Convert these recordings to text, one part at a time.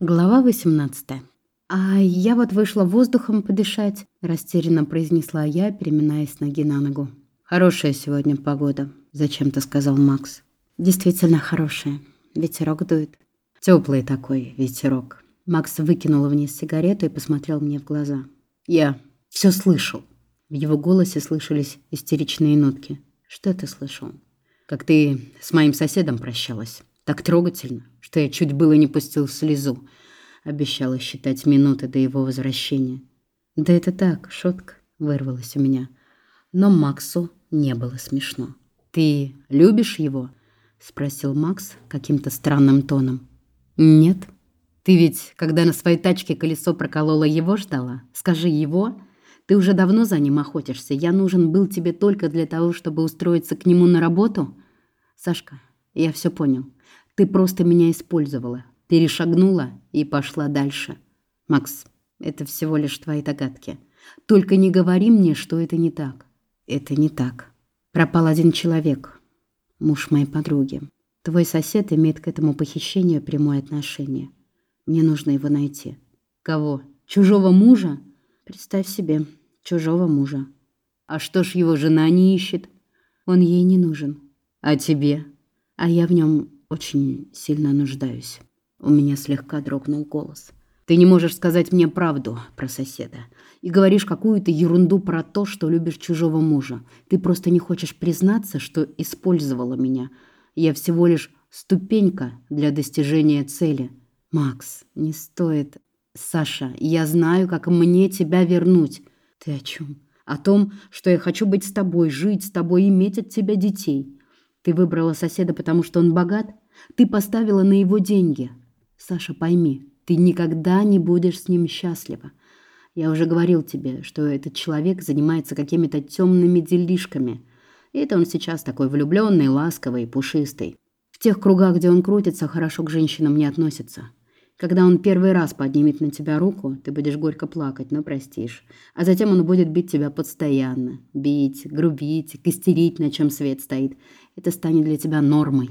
Глава 18. «А я вот вышла воздухом подышать», – растерянно произнесла я, переминаясь ноги на ногу. «Хорошая сегодня погода», – зачем-то сказал Макс. «Действительно хорошая. Ветерок дует». Теплый такой ветерок. Макс выкинул вниз сигарету и посмотрел мне в глаза. «Я все слышал». В его голосе слышались истеричные нотки. «Что ты слышал?» «Как ты с моим соседом прощалась». Так трогательно, что я чуть было не пустил слезу. Обещала считать минуты до его возвращения. Да это так, шутка, вырвалась у меня. Но Максу не было смешно. Ты любишь его? спросил Макс каким-то странным тоном. Нет. Ты ведь, когда на своей тачке колесо проколола, его ждала? Скажи, его? Ты уже давно за ним охотишься. Я нужен был тебе только для того, чтобы устроиться к нему на работу? Сашка, я все понял. Ты просто меня использовала, перешагнула и пошла дальше. Макс, это всего лишь твои догадки. Только не говори мне, что это не так. Это не так. Пропал один человек, муж моей подруги. Твой сосед имеет к этому похищению прямое отношение. Мне нужно его найти. Кого? Чужого мужа? Представь себе, чужого мужа. А что ж его жена не ищет? Он ей не нужен. А тебе? А я в нем очень сильно нуждаюсь. У меня слегка дрогнул голос. Ты не можешь сказать мне правду про соседа. И говоришь какую-то ерунду про то, что любишь чужого мужа. Ты просто не хочешь признаться, что использовала меня. Я всего лишь ступенька для достижения цели. Макс, не стоит. Саша, я знаю, как мне тебя вернуть. Ты о чем? О том, что я хочу быть с тобой, жить с тобой, иметь от тебя детей. Ты выбрала соседа, потому что он богат? Ты поставила на его деньги. Саша, пойми, ты никогда не будешь с ним счастлива. Я уже говорил тебе, что этот человек занимается какими-то темными делишками. И это он сейчас такой влюбленный, ласковый, пушистый. В тех кругах, где он крутится, хорошо к женщинам не относится. Когда он первый раз поднимет на тебя руку, ты будешь горько плакать, но простишь. А затем он будет бить тебя постоянно. Бить, грубить, костерить, на чем свет стоит. Это станет для тебя нормой.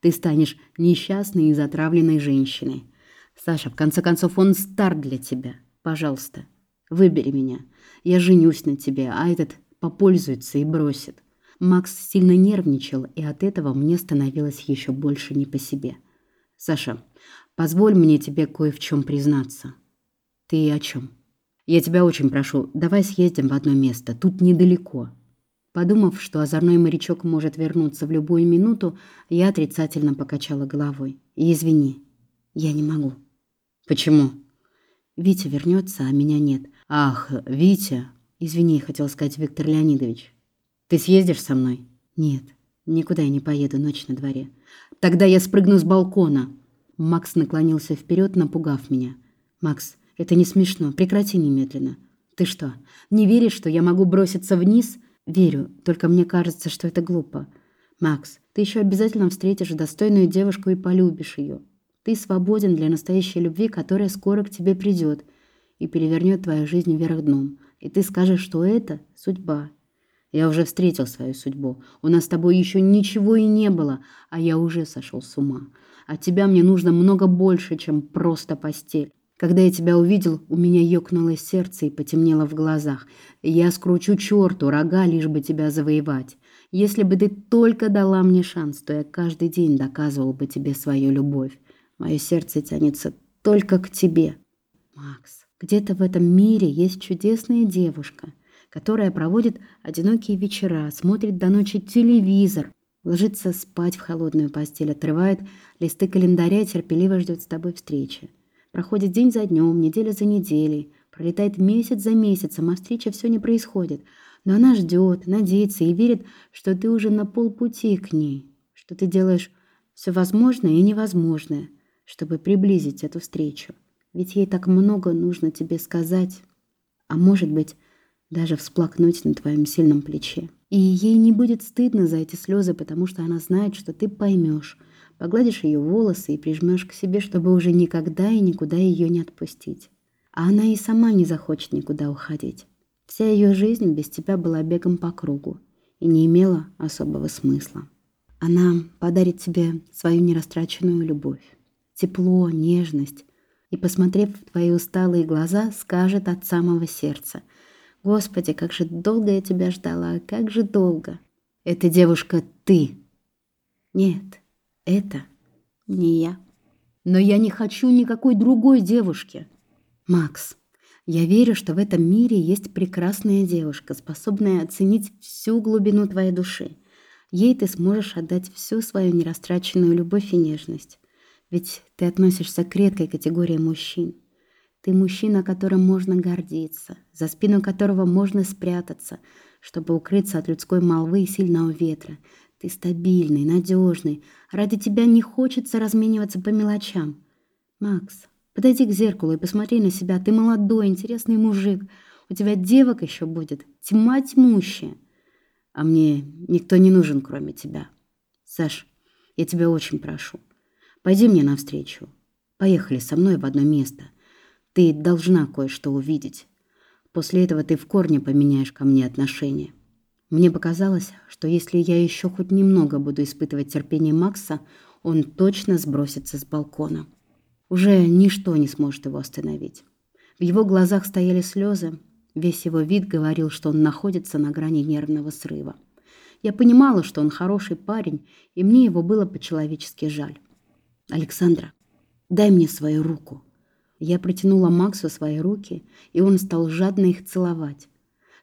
Ты станешь несчастной и затравленной женщиной. Саша, в конце концов, он стар для тебя. Пожалуйста, выбери меня. Я женюсь на тебе, а этот попользуется и бросит. Макс сильно нервничал, и от этого мне становилось еще больше не по себе. Саша, Позволь мне тебе кое в чем признаться. Ты о чем? Я тебя очень прошу, давай съездим в одно место, тут недалеко. Подумав, что озорной морячок может вернуться в любую минуту, я отрицательно покачала головой. И извини, я не могу. Почему? Витя вернется, а меня нет. Ах, Витя. Извини, хотел сказать Виктор Леонидович. Ты съездишь со мной? Нет, никуда я не поеду, ночь на дворе. Тогда я спрыгну с балкона. Макс наклонился вперед, напугав меня. «Макс, это не смешно. Прекрати немедленно. Ты что, не веришь, что я могу броситься вниз?» «Верю, только мне кажется, что это глупо. Макс, ты еще обязательно встретишь достойную девушку и полюбишь ее. Ты свободен для настоящей любви, которая скоро к тебе придет и перевернет твою жизнь вверх дном. И ты скажешь, что это судьба. Я уже встретил свою судьбу. У нас с тобой еще ничего и не было, а я уже сошел с ума. От тебя мне нужно много больше, чем просто постель. Когда я тебя увидел, у меня ёкнуло сердце и потемнело в глазах. Я скручу черту рога, лишь бы тебя завоевать. Если бы ты только дала мне шанс, то я каждый день доказывал бы тебе свою любовь. Мое сердце тянется только к тебе. Макс, где-то в этом мире есть чудесная девушка, которая проводит одинокие вечера, смотрит до ночи телевизор, ложится спать в холодную постель, отрывает листы календаря и терпеливо ждет с тобой встречи. Проходит день за днем, неделя за неделей, пролетает месяц за месяцем, а встреча все не происходит. Но она ждет, надеется и верит, что ты уже на полпути к ней, что ты делаешь все возможное и невозможное, чтобы приблизить эту встречу. Ведь ей так много нужно тебе сказать, а может быть, даже всплакнуть на твоем сильном плече. И ей не будет стыдно за эти слезы, потому что она знает, что ты поймешь, погладишь ее волосы и прижмешь к себе, чтобы уже никогда и никуда ее не отпустить. А она и сама не захочет никуда уходить. Вся ее жизнь без тебя была бегом по кругу и не имела особого смысла. Она подарит тебе свою нерастраченную любовь, тепло, нежность, и, посмотрев в твои усталые глаза, скажет от самого сердца. «Господи, как же долго я тебя ждала, как же долго!» «Эта девушка ты!» «Нет, это не я. Но я не хочу никакой другой девушки!» «Макс, я верю, что в этом мире есть прекрасная девушка, способная оценить всю глубину твоей души. Ей ты сможешь отдать всю свою нерастраченную любовь и нежность. Ведь ты относишься к редкой категории мужчин. Ты мужчина, которым можно гордиться, за спину которого можно спрятаться, чтобы укрыться от людской молвы и сильного ветра. Ты стабильный, надежный. Ради тебя не хочется размениваться по мелочам. Макс, Подойди к зеркалу и посмотри на себя. Ты молодой, интересный мужик. У тебя девок еще будет. Тьма тьмущая. А мне никто не нужен, кроме тебя. Саш, я тебя очень прошу. Пойди мне навстречу. Поехали со мной в одно место. Ты должна кое-что увидеть. После этого ты в корне поменяешь ко мне отношение. Мне показалось, что если я еще хоть немного буду испытывать терпение Макса, он точно сбросится с балкона. Уже ничто не сможет его остановить. В его глазах стояли слезы. Весь его вид говорил, что он находится на грани нервного срыва. Я понимала, что он хороший парень, и мне его было по-человечески жаль. «Александра, дай мне свою руку». Я протянула Максу свои руки, и он стал жадно их целовать.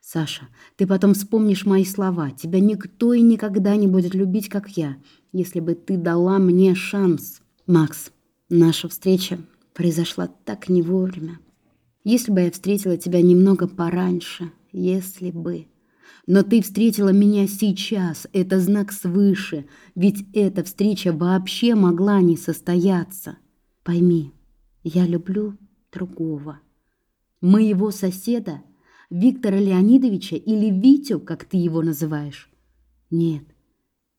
«Саша, ты потом вспомнишь мои слова. Тебя никто и никогда не будет любить, как я, если бы ты дала мне шанс. Макс, Наша встреча произошла так не вовремя. Если бы я встретила тебя немного пораньше, если бы... Но ты встретила меня сейчас, это знак свыше, ведь эта встреча вообще могла не состояться. Пойми, я люблю другого. Моего соседа, Виктора Леонидовича или Витю, как ты его называешь. Нет,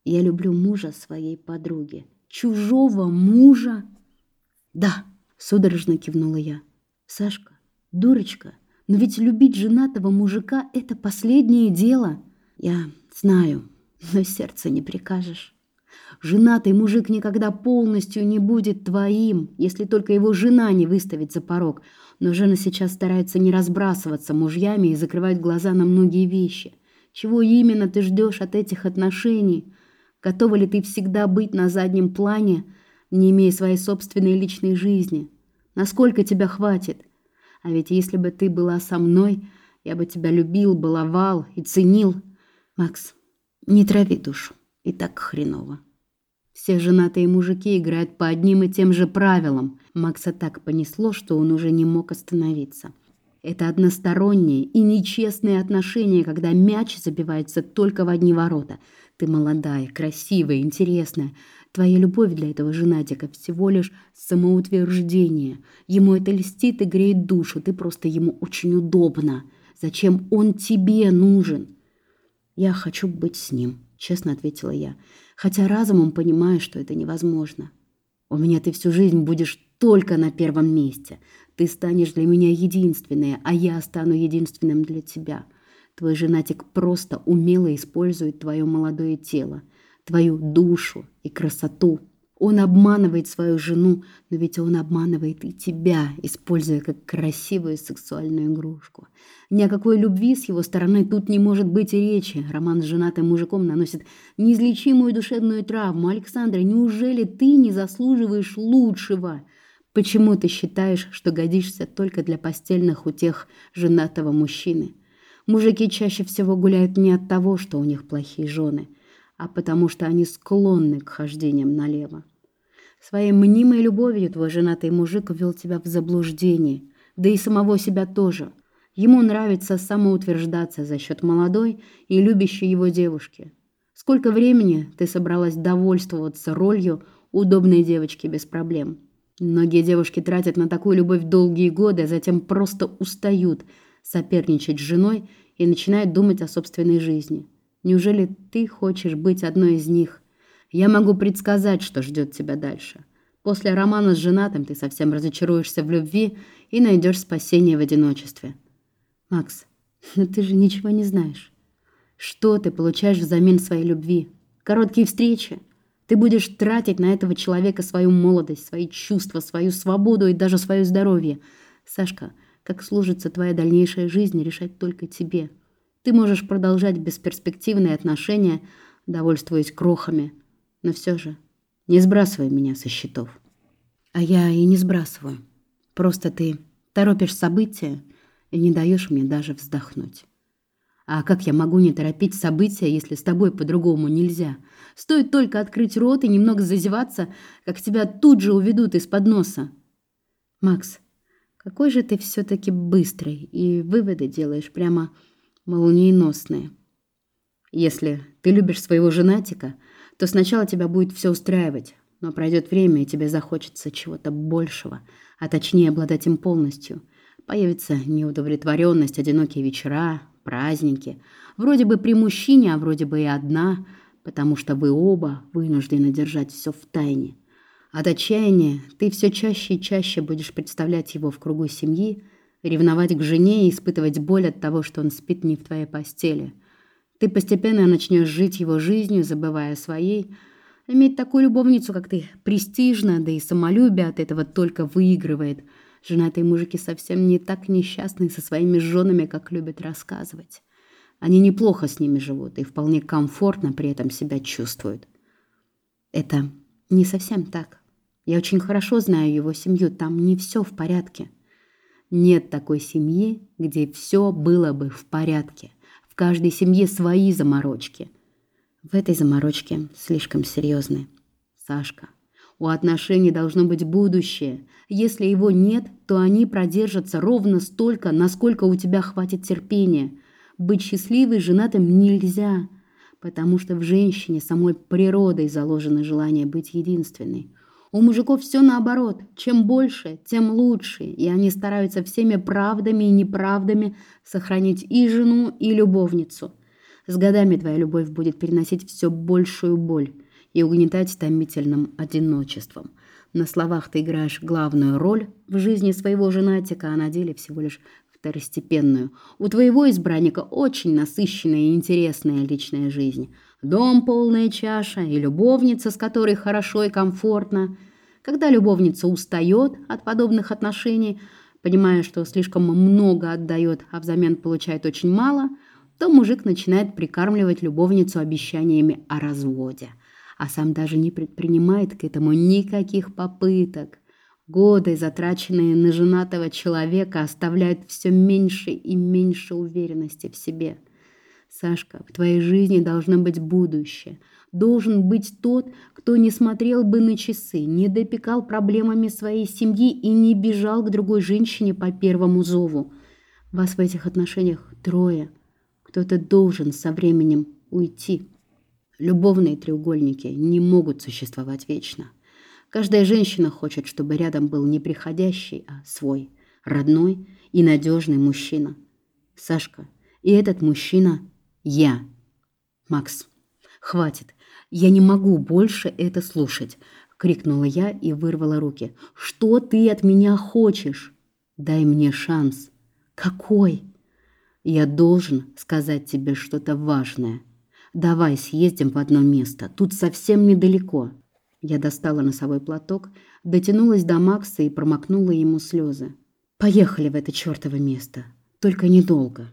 я люблю мужа своей подруги. Чужого мужа «Да», — судорожно кивнула я. «Сашка, дурочка, но ведь любить женатого мужика — это последнее дело». «Я знаю, но сердце не прикажешь». Женатый мужик никогда полностью не будет твоим, если только его жена не выставит за порог. Но жена сейчас старается не разбрасываться мужьями и закрывать глаза на многие вещи. Чего именно ты ждешь от этих отношений? Готова ли ты всегда быть на заднем плане, не имея своей собственной личной жизни. Насколько тебя хватит? А ведь если бы ты была со мной, я бы тебя любил, баловал и ценил. Макс, не трави душу, и так хреново. Все женатые мужики играют по одним и тем же правилам. Макса так понесло, что он уже не мог остановиться. Это односторонние и нечестные отношения, когда мяч забивается только в одни ворота. Ты молодая, красивая, интересная. Твоя любовь для этого женатика всего лишь самоутверждение. Ему это льстит и греет душу. Ты просто ему очень удобна. Зачем он тебе нужен? Я хочу быть с ним, честно ответила я. Хотя разумом понимаю, что это невозможно. У меня ты всю жизнь будешь только на первом месте. Ты станешь для меня единственной, а я стану единственным для тебя. Твой женатик просто умело использует твое молодое тело – твою душу и красоту. Он обманывает свою жену, но ведь он обманывает и тебя, используя как красивую сексуальную игрушку. Ни о какой любви с его стороны тут не может быть и речи. Роман с женатым мужиком наносит неизлечимую душевную травму. Александра, неужели ты не заслуживаешь лучшего? Почему ты считаешь, что годишься только для постельных утех женатого мужчины? Мужики чаще всего гуляют не от того, что у них плохие жены – а потому что они склонны к хождениям налево. Своей мнимой любовью твой женатый мужик ввел тебя в заблуждение, да и самого себя тоже. Ему нравится самоутверждаться за счет молодой и любящей его девушки. Сколько времени ты собралась довольствоваться ролью удобной девочки без проблем? Многие девушки тратят на такую любовь долгие годы, а затем просто устают соперничать с женой и начинают думать о собственной жизни. Неужели ты хочешь быть одной из них? Я могу предсказать, что ждет тебя дальше. После романа с женатым ты совсем разочаруешься в любви и найдешь спасение в одиночестве. Макс, но ты же ничего не знаешь. Что ты получаешь взамен своей любви? Короткие встречи? Ты будешь тратить на этого человека свою молодость, свои чувства, свою свободу и даже свое здоровье. Сашка, как сложится твоя дальнейшая жизнь, решать только тебе. Ты можешь продолжать бесперспективные отношения, довольствуясь крохами, но все же не сбрасывай меня со счетов. А я и не сбрасываю. Просто ты торопишь события и не даешь мне даже вздохнуть. А как я могу не торопить события, если с тобой по-другому нельзя? Стоит только открыть рот и немного зазеваться, как тебя тут же уведут из-под носа. Макс, какой же ты все-таки быстрый, и выводы делаешь прямо молниеносные. Если ты любишь своего женатика, то сначала тебя будет все устраивать, но пройдет время, и тебе захочется чего-то большего, а точнее обладать им полностью. Появится неудовлетворенность, одинокие вечера, праздники. Вроде бы при мужчине, а вроде бы и одна, потому что вы оба вынуждены держать все в тайне. От отчаяния ты все чаще и чаще будешь представлять его в кругу семьи, ревновать к жене и испытывать боль от того, что он спит не в твоей постели. Ты постепенно начнешь жить его жизнью, забывая о своей. Иметь такую любовницу, как ты, престижно, да и самолюбие от этого только выигрывает – Женатые мужики совсем не так несчастны со своими женами, как любят рассказывать. Они неплохо с ними живут и вполне комфортно при этом себя чувствуют. Это не совсем так. Я очень хорошо знаю его семью, там не все в порядке. Нет такой семьи, где все было бы в порядке. В каждой семье свои заморочки. В этой заморочке слишком серьезны. Сашка, у отношений должно быть будущее. Если его нет, то они продержатся ровно столько, насколько у тебя хватит терпения. Быть счастливой женатым нельзя, потому что в женщине самой природой заложено желание быть единственной. У мужиков все наоборот. Чем больше, тем лучше. И они стараются всеми правдами и неправдами сохранить и жену, и любовницу. С годами твоя любовь будет переносить все большую боль и угнетать томительным одиночеством. На словах ты играешь главную роль в жизни своего женатика, а на деле всего лишь второстепенную. У твоего избранника очень насыщенная и интересная личная жизнь. Дом полная чаша и любовница, с которой хорошо и комфортно. Когда любовница устает от подобных отношений, понимая, что слишком много отдает, а взамен получает очень мало, то мужик начинает прикармливать любовницу обещаниями о разводе – а сам даже не предпринимает к этому никаких попыток. Годы, затраченные на женатого человека, оставляют все меньше и меньше уверенности в себе. Сашка, в твоей жизни должно быть будущее. Должен быть тот, кто не смотрел бы на часы, не допекал проблемами своей семьи и не бежал к другой женщине по первому зову. Вас в этих отношениях трое. Кто-то должен со временем уйти. Любовные треугольники не могут существовать вечно. Каждая женщина хочет, чтобы рядом был не приходящий, а свой, родной и надежный мужчина. Сашка, и этот мужчина – я. Макс, хватит, я не могу больше это слушать, крикнула я и вырвала руки. Что ты от меня хочешь? Дай мне шанс. Какой? Я должен сказать тебе что-то важное. Давай съездим в одно место. Тут совсем недалеко. Я достала носовой платок, дотянулась до Макса и промокнула ему слезы. Поехали в это чёртово место. Только недолго.